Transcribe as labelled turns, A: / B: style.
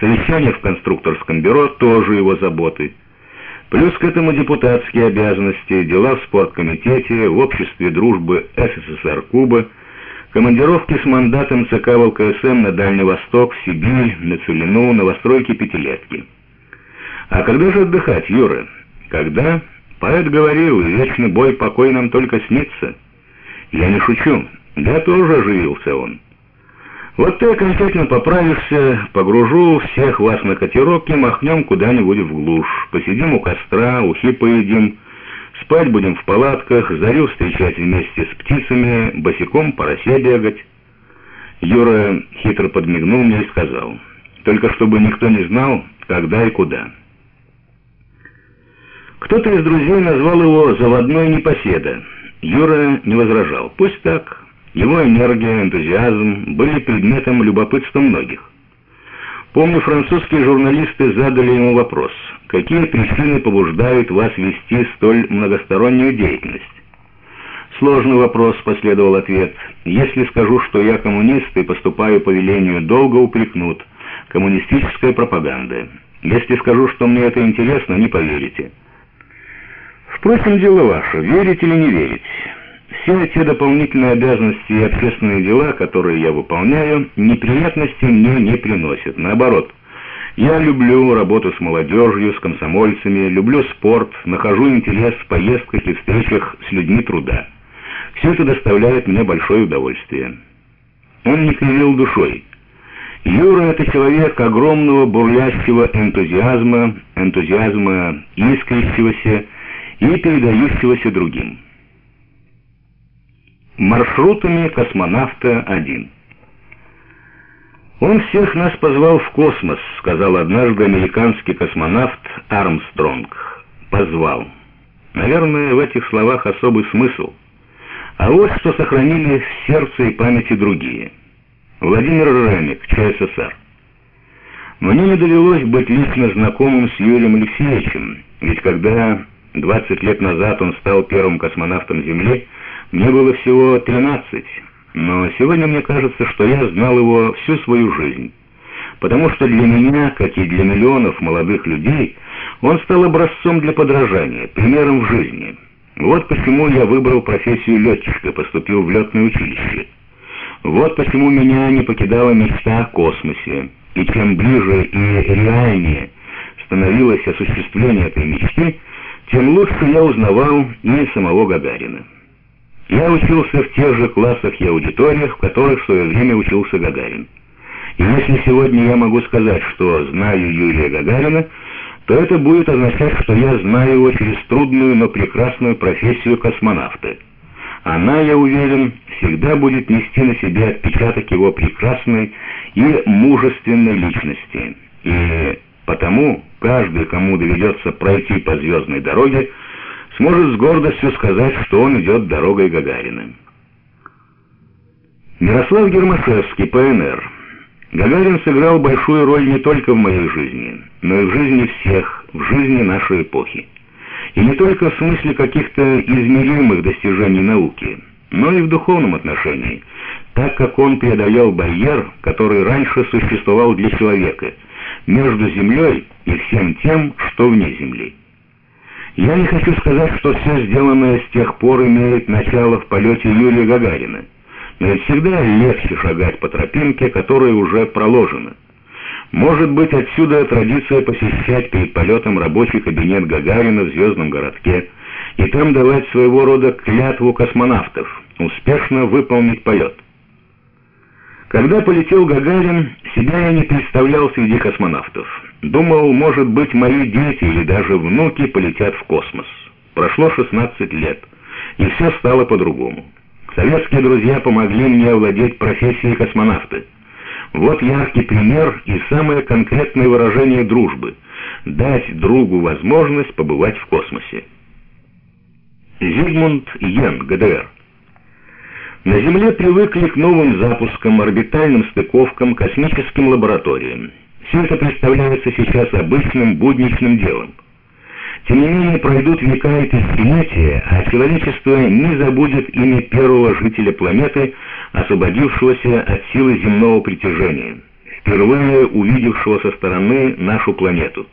A: Совещание в конструкторском бюро тоже его заботы. Плюс к этому депутатские обязанности, дела в спорткомитете, в обществе дружбы СССР Куба, командировки с мандатом ЦК ВЛКСМ на Дальний Восток, в Сибирь, на Целину, новостройки пятилетки. А когда же отдыхать, Юра? Когда? Поэт говорил, вечный бой покой нам только снится. Я не шучу, да тоже оживился он. Вот ты окончательно поправишься, погружу всех вас на катерок и махнем куда-нибудь в глушь. Посидим у костра, ухи поедим, спать будем в палатках, зарю встречать вместе с птицами, босиком по росе бегать. Юра хитро подмигнул мне и сказал, только чтобы никто не знал, когда и куда. Кто-то из друзей назвал его «заводной непоседа». Юра не возражал. Пусть так. Его энергия, энтузиазм были предметом любопытства многих. Помню, французские журналисты задали ему вопрос, какие причины побуждают вас вести столь многостороннюю деятельность? Сложный вопрос, последовал ответ. Если скажу, что я коммунист и поступаю по велению, долго упрекнут. Коммунистическая пропаганда. Если скажу, что мне это интересно, не поверите. Впрочем, дело ваше, верить или не верить. Все те дополнительные обязанности и общественные дела, которые я выполняю, неприятностей мне не приносят. Наоборот, я люблю работу с молодежью, с комсомольцами, люблю спорт, нахожу интерес в поездках и встречах с людьми труда. Все это доставляет мне большое удовольствие. Он не кривил душой. Юра — это человек огромного бурлящего энтузиазма, энтузиазма искрящегося и передающегося другим маршрутами космонавта-1. «Он всех нас позвал в космос», — сказал однажды американский космонавт Армстронг. «Позвал». Наверное, в этих словах особый смысл. А вот что сохранили в сердце и памяти другие. Владимир Ремик, ЧССР. Мне не довелось быть лично знакомым с Юрием Алексеевичем, ведь когда 20 лет назад он стал первым космонавтом Земли, мне было всего 13, но сегодня мне кажется, что я знал его всю свою жизнь. Потому что для меня, как и для миллионов молодых людей, он стал образцом для подражания, примером в жизни. Вот почему я выбрал профессию летчика, поступил в летное училище. Вот почему меня не покидала мечта о космосе. И чем ближе и реальнее становилось осуществление этой мечты, тем лучше я узнавал и самого Гагарина. Я учился в тех же классах и аудиториях, в которых в свое время учился Гагарин. И если сегодня я могу сказать, что знаю Юрия Гагарина, то это будет означать, что я знаю его через трудную, но прекрасную профессию космонавта. Она, я уверен, всегда будет нести на себе отпечаток его прекрасной и мужественной личности. И потому каждый, кому доведется пройти по звездной дороге, сможет с гордостью сказать, что он идет дорогой Гагарина. Мирослав Гермашевский, ПНР. Гагарин сыграл большую роль не только в моей жизни, но и в жизни всех, в жизни нашей эпохи. И не только в смысле каких-то измеримых достижений науки, но и в духовном отношении, так как он преодолел барьер, который раньше существовал для человека, между Землей и всем тем, что вне Земли. Я не хочу сказать, что все сделанное с тех пор имеет начало в полете Юрия Гагарина, но ведь всегда легче шагать по тропинке, которая уже проложена. Может быть, отсюда традиция посещать перед полетом рабочий кабинет Гагарина в звездном городке и там давать своего рода клятву космонавтов, успешно выполнить полет. Когда полетел Гагарин, себя я не представлял среди космонавтов. Думал, может быть, мои дети или даже внуки полетят в космос. Прошло 16 лет, и все стало по-другому. Советские друзья помогли мне овладеть профессией космонавта. Вот яркий пример и самое конкретное выражение дружбы – дать другу возможность побывать в космосе. Зигмунд Йен, ГДР. На Земле привыкли к новым запускам, орбитальным стыковкам, космическим лабораториям. Все это представляется сейчас обычным будничным делом. Тем не менее, пройдут века и тысячелетия, а человечество не забудет имя первого жителя планеты, освободившегося от силы земного притяжения. впервые увидевшего со стороны нашу планету.